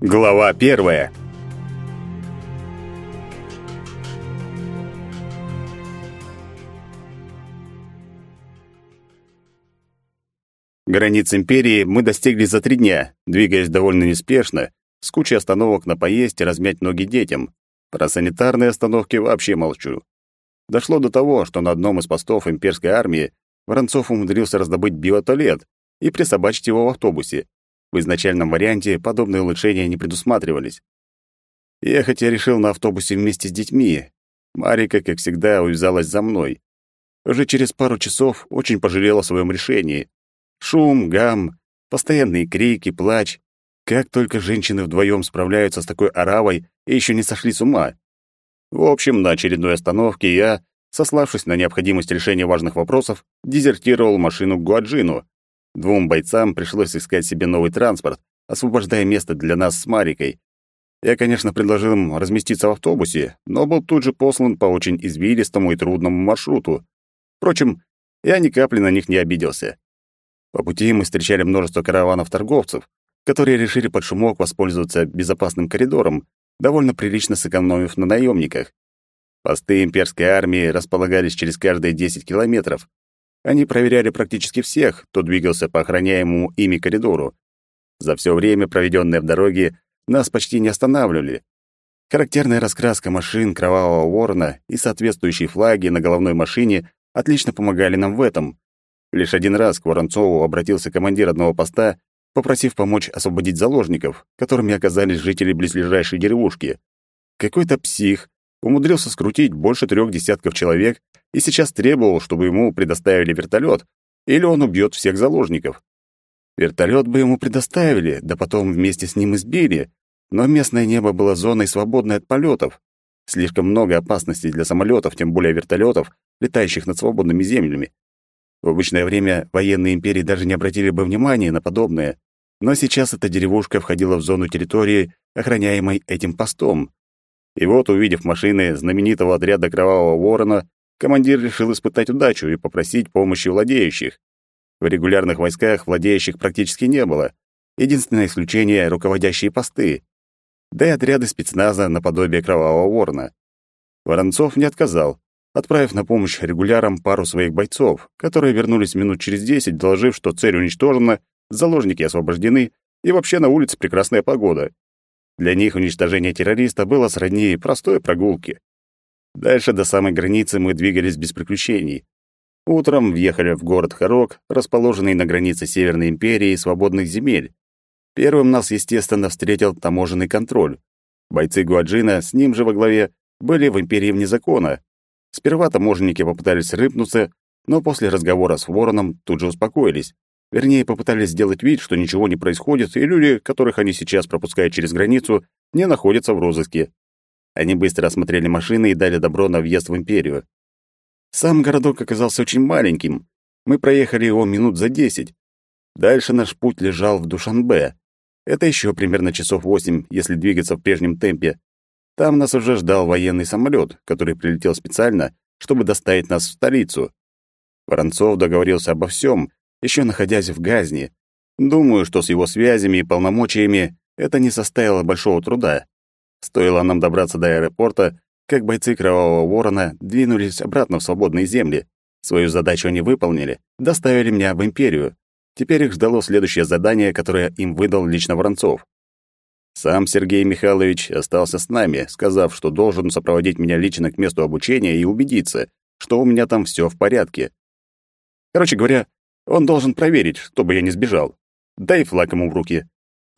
Глава первая. Границ империи мы достигли за три дня, двигаясь довольно неспешно, с кучей остановок на поесть и размять ноги детям. Про санитарные остановки вообще молчу. Дошло до того, что на одном из постов имперской армии Воронцов умудрился раздобыть биотуалет и присобачить его в автобусе. В изначальном варианте подобные улучшения не предусматривались. Ехать я решил на автобусе вместе с детьми. Марика, как всегда, увязалась за мной. Уже через пару часов очень пожалела о своем решении. Шум, гам, постоянные крики, плач. Как только женщины вдвоем справляются с такой оравой и еще не сошли с ума. В общем, на очередной остановке я, сославшись на необходимость решения важных вопросов, дезертировал машину к Гуаджину, Двум бойцам пришлось искать себе новый транспорт, освобождая место для нас с Марикой. Я, конечно, предложил им разместиться в автобусе, но был тут же послан по очень извилистому и трудному маршруту. Впрочем, я ни капли на них не обиделся. По пути мы встречали множество караванов торговцев, которые решили под шумок воспользоваться безопасным коридором, довольно прилично сэкономив на наемниках. Посты имперской армии располагались через каждые 10 километров, они проверяли практически всех, кто двигался по охраняемому ими коридору. За все время, проведенное в дороге, нас почти не останавливали. Характерная раскраска машин Кровавого Ворона и соответствующие флаги на головной машине отлично помогали нам в этом. Лишь один раз к Воронцову обратился командир одного поста, попросив помочь освободить заложников, которыми оказались жители близлежащей деревушки. Какой-то псих умудрился скрутить больше трех десятков человек и сейчас требовал, чтобы ему предоставили вертолет, или он убьет всех заложников. Вертолет бы ему предоставили, да потом вместе с ним избили, но местное небо было зоной, свободной от полетов. Слишком много опасностей для самолетов, тем более вертолетов, летающих над свободными землями. В обычное время военные империи даже не обратили бы внимания на подобное, но сейчас эта деревушка входила в зону территории, охраняемой этим постом. И вот, увидев машины знаменитого отряда Кровавого Ворона, командир решил испытать удачу и попросить помощи владеющих. В регулярных войсках владеющих практически не было. Единственное исключение — руководящие посты. Да и отряды спецназа наподобие Кровавого Ворона. Воронцов не отказал, отправив на помощь регулярам пару своих бойцов, которые вернулись минут через десять, доложив, что цель уничтожена, заложники освобождены и вообще на улице прекрасная погода. Для них уничтожение террориста было сродни простой прогулке. Дальше до самой границы мы двигались без приключений. Утром въехали в город Харок, расположенный на границе Северной империи и свободных земель. Первым нас, естественно, встретил таможенный контроль. Бойцы Гуаджина, с ним же во главе, были в империи вне закона. Сперва таможенники попытались рыпнуться, но после разговора с Вороном тут же успокоились. Вернее, попытались сделать вид, что ничего не происходит, и люди, которых они сейчас пропускают через границу, не находятся в розыске. Они быстро осмотрели машины и дали добро на въезд в империю. Сам городок оказался очень маленьким. Мы проехали его минут за десять. Дальше наш путь лежал в Душанбе. Это еще примерно часов восемь, если двигаться в прежнем темпе. Там нас уже ждал военный самолет, который прилетел специально, чтобы доставить нас в столицу. Воронцов договорился обо всем, еще находясь в Газни. Думаю, что с его связями и полномочиями это не составило большого труда. Стоило нам добраться до аэропорта, как бойцы Кровавого Ворона двинулись обратно в свободные земли. Свою задачу они выполнили, доставили меня в Империю. Теперь их ждало следующее задание, которое им выдал лично Воронцов. Сам Сергей Михайлович остался с нами, сказав, что должен сопроводить меня лично к месту обучения и убедиться, что у меня там все в порядке. Короче говоря, он должен проверить, чтобы я не сбежал. Дай флаг ему в руки.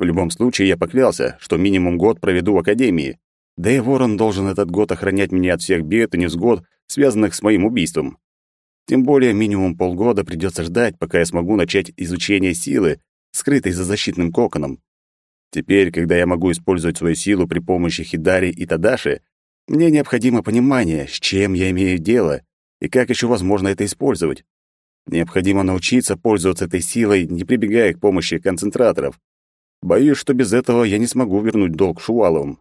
В любом случае, я поклялся, что минимум год проведу в академии. Да и Ворон должен этот год охранять меня от всех бед и невзгод, связанных с моим убийством. Тем более минимум полгода придется ждать, пока я смогу начать изучение силы, скрытой за защитным коконом. Теперь, когда я могу использовать свою силу при помощи Хидари и Тадаши, мне необходимо понимание, с чем я имею дело и как еще возможно это использовать. Необходимо научиться пользоваться этой силой, не прибегая к помощи концентраторов. Боюсь, что без этого я не смогу вернуть долг Шуваловым.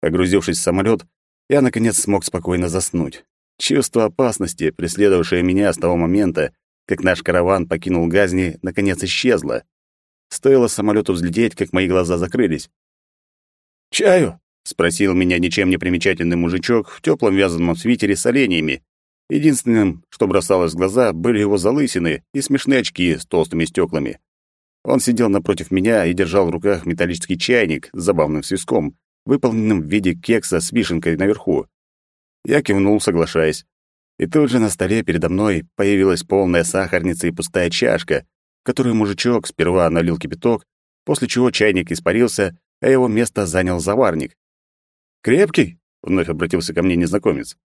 Погрузившись в самолет, я, наконец, смог спокойно заснуть. Чувство опасности, преследовавшее меня с того момента, как наш караван покинул Газни, наконец исчезло. Стоило самолету взлететь, как мои глаза закрылись. «Чаю?» — спросил меня ничем не примечательный мужичок в теплом вязаном свитере с оленями. Единственным, что бросалось в глаза, были его залысины и смешные очки с толстыми стеклами. Он сидел напротив меня и держал в руках металлический чайник с забавным свистком, выполненным в виде кекса с вишенкой наверху. Я кивнул, соглашаясь. И тут же на столе передо мной появилась полная сахарница и пустая чашка, в которую мужичок сперва налил кипяток, после чего чайник испарился, а его место занял заварник. «Крепкий?» — вновь обратился ко мне незнакомец.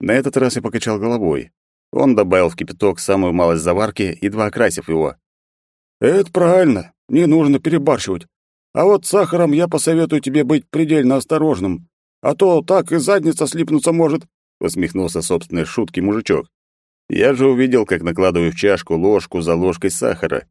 На этот раз я покачал головой. Он добавил в кипяток самую малость заварки, едва окрасив его. «Это правильно, не нужно перебарщивать. А вот с сахаром я посоветую тебе быть предельно осторожным, а то так и задница слипнуться может», — усмехнулся собственной шутки мужичок. Я же увидел, как накладываю в чашку ложку за ложкой сахара.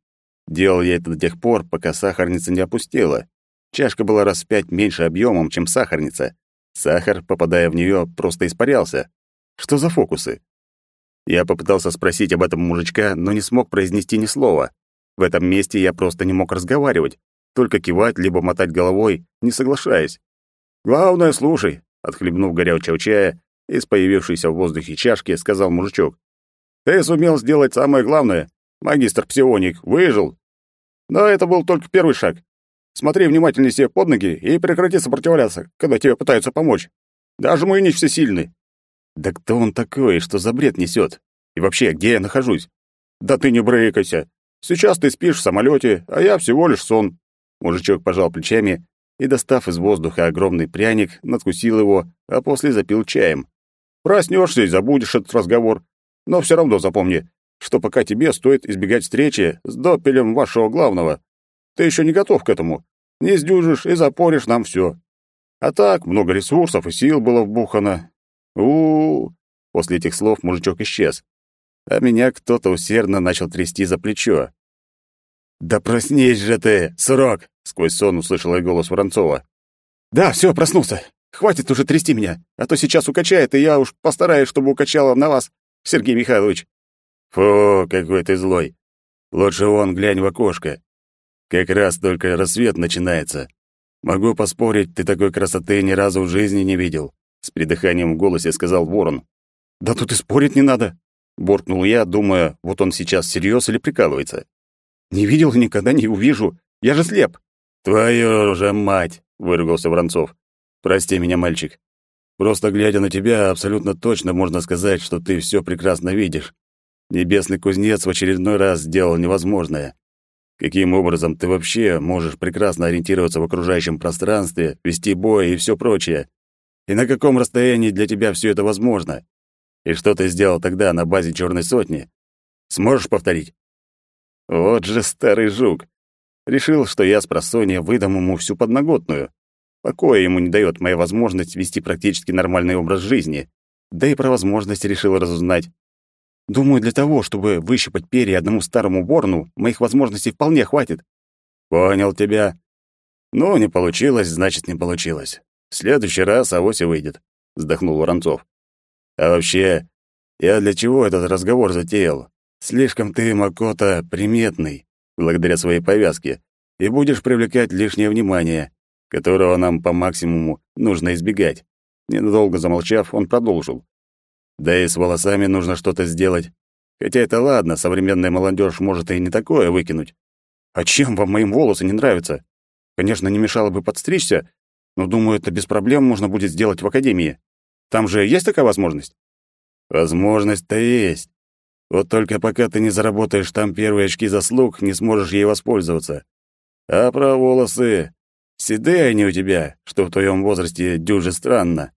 Делал я это до тех пор, пока сахарница не опустела. Чашка была раз в пять меньше объемом, чем сахарница. Сахар, попадая в нее, просто испарялся. Что за фокусы? Я попытался спросить об этом мужичка, но не смог произнести ни слова. В этом месте я просто не мог разговаривать, только кивать либо мотать головой, не соглашаясь. «Главное, слушай», — отхлебнув горячего чая из появившейся в воздухе чашки, сказал мужичок. «Ты сумел сделать самое главное. Магистр псионик выжил. Но это был только первый шаг. Смотри внимательнее себе под ноги и прекрати сопротивляться, когда тебе пытаются помочь. Даже мы не всесильны. Да кто он такой, что за бред несет? И вообще, где я нахожусь? Да ты не брыкайся. Сейчас ты спишь в самолете, а я всего лишь сон. Мужичок пожал плечами и, достав из воздуха огромный пряник, надкусил его, а после запил чаем. Проснешься и забудешь этот разговор. Но все равно запомни, что пока тебе стоит избегать встречи с допелем вашего главного. Ты еще не готов к этому. Не сдюжишь и запоришь нам все. А так, много ресурсов и сил было вбухано, у, -у, -у После этих слов мужичок исчез. А меня кто-то усердно начал трясти за плечо. «Да проснись же ты, срок!» — сквозь сон услышал я голос Воронцова. «Да, все, проснулся. Хватит уже трясти меня, а то сейчас укачает, и я уж постараюсь, чтобы укачало на вас, Сергей Михайлович». «Фу, какой ты злой. Лучше вон глянь в окошко. Как раз только рассвет начинается. Могу поспорить, ты такой красоты ни разу в жизни не видел с придыханием в голосе сказал Ворон. Да тут и спорить не надо, буркнул я, думая, вот он сейчас всерьез или прикалывается. Не видел и никогда не увижу. Я же слеп. Твою же мать, выругался Воронцов. Прости меня, мальчик. Просто глядя на тебя, абсолютно точно можно сказать, что ты все прекрасно видишь. Небесный кузнец в очередной раз сделал невозможное. Каким образом ты вообще можешь прекрасно ориентироваться в окружающем пространстве, вести бой и все прочее? И на каком расстоянии для тебя все это возможно? И что ты сделал тогда на базе Черной сотни? Сможешь повторить? Вот же старый жук. Решил, что я с просонья выдам ему всю подноготную. Покоя ему не дает моя возможность вести практически нормальный образ жизни. Да и про возможности решил разузнать. Думаю, для того, чтобы выщипать перья одному старому ворону, моих возможностей вполне хватит. Понял тебя. Ну, не получилось, значит, не получилось. В следующий раз авось и выйдет, вздохнул Воронцов. А вообще, я для чего этот разговор затеял? Слишком ты, Макота, приметный, благодаря своей повязке, и будешь привлекать лишнее внимание, которого нам по максимуму нужно избегать. Ненадолго замолчав, он продолжил. Да и с волосами нужно что-то сделать. Хотя это ладно, современная молодежь может и не такое выкинуть. А чем вам моим волосы не нравятся? Конечно, не мешало бы подстричься, но, думаю, это без проблем можно будет сделать в академии. Там же есть такая возможность? Возможность-то есть. Вот только пока ты не заработаешь там первые очки заслуг, не сможешь ей воспользоваться. А про волосы... Седые они у тебя, что в твоем возрасте дюже странно.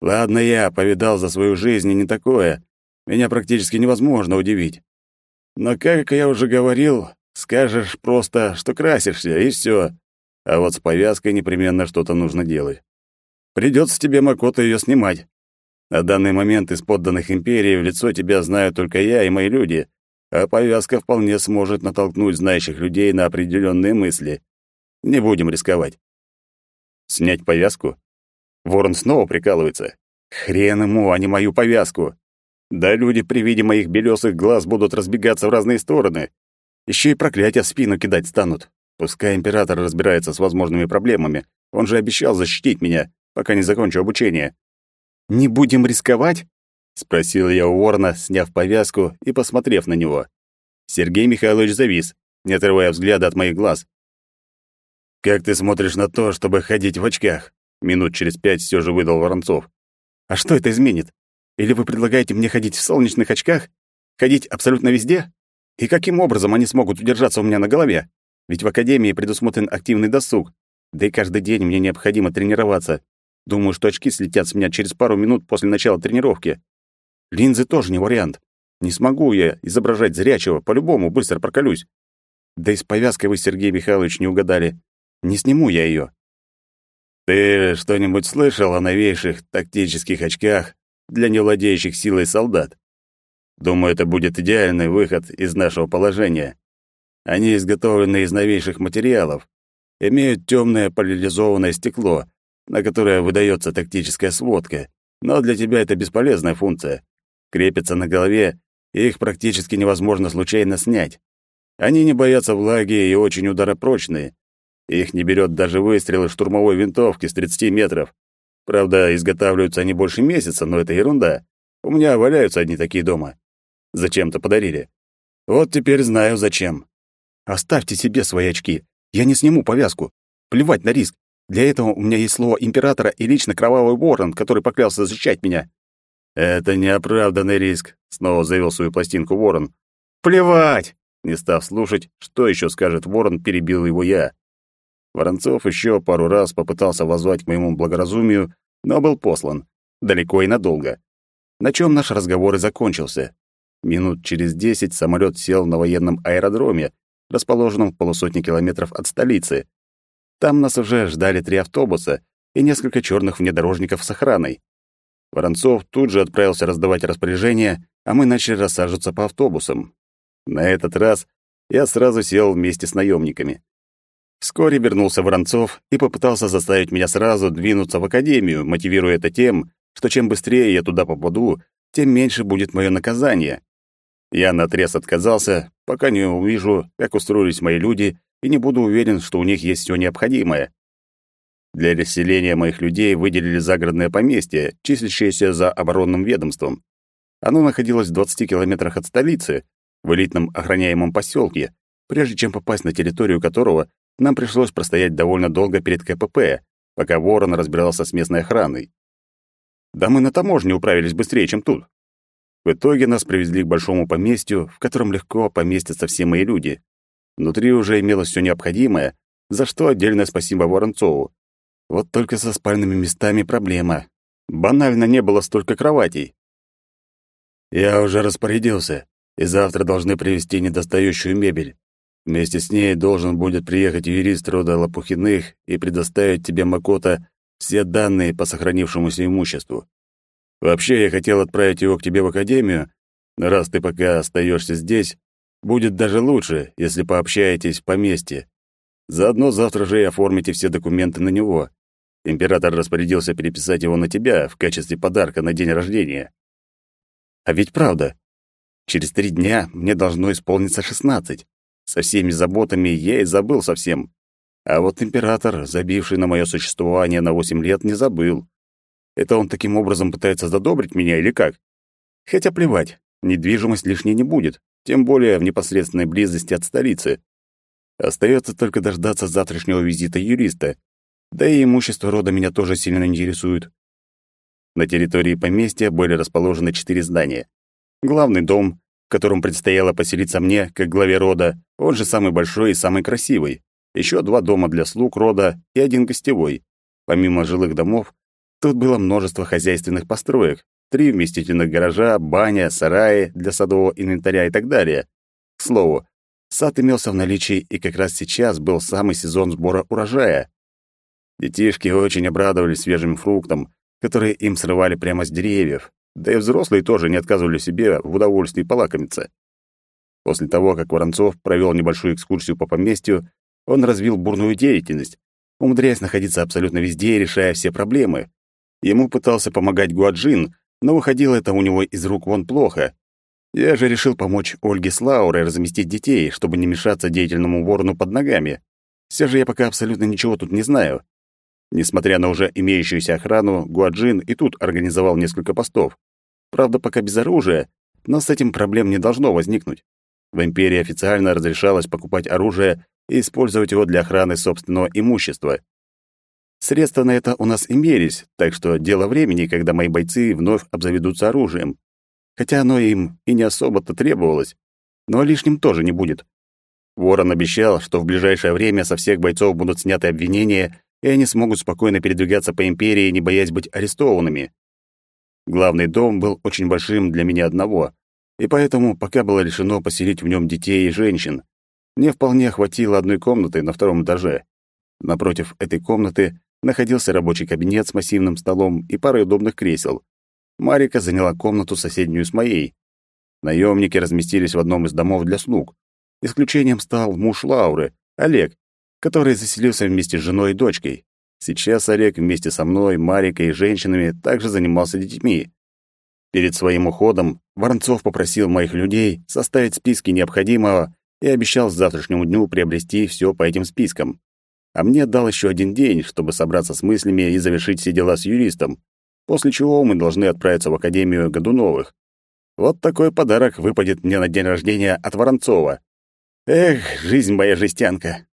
Ладно, я повидал за свою жизнь и не такое. Меня практически невозможно удивить. Но, как я уже говорил, скажешь просто, что красишься, и все. А вот с повязкой непременно что-то нужно делать. Придется тебе, Макото, ее снимать. На данный момент из подданных империи в лицо тебя знаю только я и мои люди, а повязка вполне сможет натолкнуть знающих людей на определенные мысли. Не будем рисковать. Снять повязку? Ворон снова прикалывается. Хрен ему, а не мою повязку. Да люди при виде моих белесых глаз будут разбегаться в разные стороны. Еще и проклятия в спину кидать станут. Пускай император разбирается с возможными проблемами, Он же обещал защитить меня, пока не закончу обучение. «Не будем рисковать?» — спросил я у Ворона, сняв повязку и посмотрев на него. Сергей Михайлович завис, не отрывая взгляда от моих глаз. «Как ты смотришь на то, чтобы ходить в очках?» Минут через пять все же выдал Воронцов. «А что это изменит? Или вы предлагаете мне ходить в солнечных очках? Ходить абсолютно везде? И каким образом они смогут удержаться у меня на голове? Ведь в академии предусмотрен активный досуг. Да и каждый день мне необходимо тренироваться. Думаю, что очки слетят с меня через пару минут после начала тренировки. Линзы тоже не вариант. Не смогу я изображать зрячего, по-любому быстро проколюсь. Да и с повязкой вы, Сергей Михайлович, не угадали. Не сниму я ее. Ты что-нибудь слышал о новейших тактических очках для невладеющих силой солдат? Думаю, это будет идеальный выход из нашего положения. Они изготовлены из новейших материалов, имеют темное поляризованное стекло, на которое выдается тактическая сводка, но для тебя это бесполезная функция. Крепятся на голове, и их практически невозможно случайно снять. Они не боятся влаги и очень ударопрочные. Их не берет даже выстрелы штурмовой винтовки с 30 метров. Правда, изготавливаются они больше месяца, но это ерунда. У меня валяются одни такие дома. Зачем-то подарили. Вот теперь знаю, зачем. Оставьте себе свои очки. Я не сниму повязку. Плевать на риск. Для этого у меня есть слово императора и лично кровавый ворон, который поклялся защищать меня. Это неоправданный риск, снова заявил свою пластинку ворон. Плевать! Не став слушать, что еще скажет ворон, перебил его я. Воронцов еще пару раз попытался воззвать к моему благоразумию, но был послан. Далеко и надолго. На чем наш разговор и закончился. Минут через десять самолет сел на военном аэродроме, расположенном в полусотни километров от столицы. Там нас уже ждали три автобуса и несколько черных внедорожников с охраной. Воронцов тут же отправился раздавать распоряжения, а мы начали рассаживаться по автобусам. На этот раз я сразу сел вместе с наемниками. Вскоре вернулся Воронцов и попытался заставить меня сразу двинуться в академию, мотивируя это тем, что чем быстрее я туда попаду, тем меньше будет мое наказание. Я наотрез отказался, пока не увижу, как устроились мои люди, и не буду уверен, что у них есть все необходимое. Для расселения моих людей выделили загородное поместье, числящееся за оборонным ведомством. Оно находилось в 20 километрах от столицы, в элитном охраняемом поселке, прежде чем попасть на территорию которого нам пришлось простоять довольно долго перед КПП, пока Ворон разбирался с местной охраной. Да мы на таможне управились быстрее, чем тут. В итоге нас привезли к большому поместью, в котором легко поместятся все мои люди. Внутри уже имелось все необходимое, за что отдельное спасибо Воронцову. Вот только со спальными местами проблема. Банально не было столько кроватей. Я уже распорядился, и завтра должны привезти недостающую мебель. Вместе с ней должен будет приехать юрист рода Лопухиных и предоставить тебе, Макота, все данные по сохранившемуся имуществу. Вообще, я хотел отправить его к тебе в академию, но раз ты пока остаешься здесь, будет даже лучше, если пообщаетесь в поместье. Заодно завтра же и оформите все документы на него. Император распорядился переписать его на тебя в качестве подарка на день рождения. А ведь правда. Через три дня мне должно исполниться шестнадцать. Со всеми заботами я и забыл совсем. А вот император, забивший на мое существование на восемь лет, не забыл. Это он таким образом пытается задобрить меня или как? Хотя плевать, недвижимость лишней не будет, тем более в непосредственной близости от столицы. Остается только дождаться завтрашнего визита юриста. Да и имущество рода меня тоже сильно интересует. На территории поместья были расположены четыре здания. Главный дом, в котором предстояло поселиться мне, как главе рода, он же самый большой и самый красивый. Еще два дома для слуг рода и один гостевой. Помимо жилых домов, тут было множество хозяйственных построек, три вместительных гаража, баня, сараи для садового инвентаря и так далее. К слову, сад имелся в наличии, и как раз сейчас был самый сезон сбора урожая. Детишки очень обрадовались свежим фруктам, которые им срывали прямо с деревьев. Да и взрослые тоже не отказывали себе в удовольствии полакомиться. После того, как Воронцов провел небольшую экскурсию по поместью, он развил бурную деятельность, умудряясь находиться абсолютно везде и решая все проблемы. Ему пытался помогать Гуаджин, но выходило это у него из рук вон плохо. Я же решил помочь Ольге с Лаурой разместить детей, чтобы не мешаться деятельному ворону под ногами. Все же я пока абсолютно ничего тут не знаю. Несмотря на уже имеющуюся охрану, Гуаджин и тут организовал несколько постов. Правда, пока без оружия, но с этим проблем не должно возникнуть. В империи официально разрешалось покупать оружие и использовать его для охраны собственного имущества. Средства на это у нас имелись, так что дело времени, когда мои бойцы вновь обзаведутся оружием. Хотя оно им и не особо-то требовалось, но лишним тоже не будет. Ворон обещал, что в ближайшее время со всех бойцов будут сняты обвинения, и они смогут спокойно передвигаться по империи, не боясь быть арестованными. Главный дом был очень большим для меня одного, и поэтому пока было решено поселить в нем детей и женщин. Мне вполне хватило одной комнаты на втором этаже. Напротив этой комнаты находился рабочий кабинет с массивным столом и парой удобных кресел. Марика заняла комнату соседнюю с моей. Наемники разместились в одном из домов для слуг. Исключением стал муж Лауры, Олег, который заселился вместе с женой и дочкой. Сейчас Олег вместе со мной, Марикой и женщинами также занимался детьми. Перед своим уходом Воронцов попросил моих людей составить списки необходимого и обещал к завтрашнему дню приобрести все по этим спискам а мне дал еще один день, чтобы собраться с мыслями и завершить все дела с юристом, после чего мы должны отправиться в Академию Годуновых. Вот такой подарок выпадет мне на день рождения от Воронцова. Эх, жизнь моя жестянка.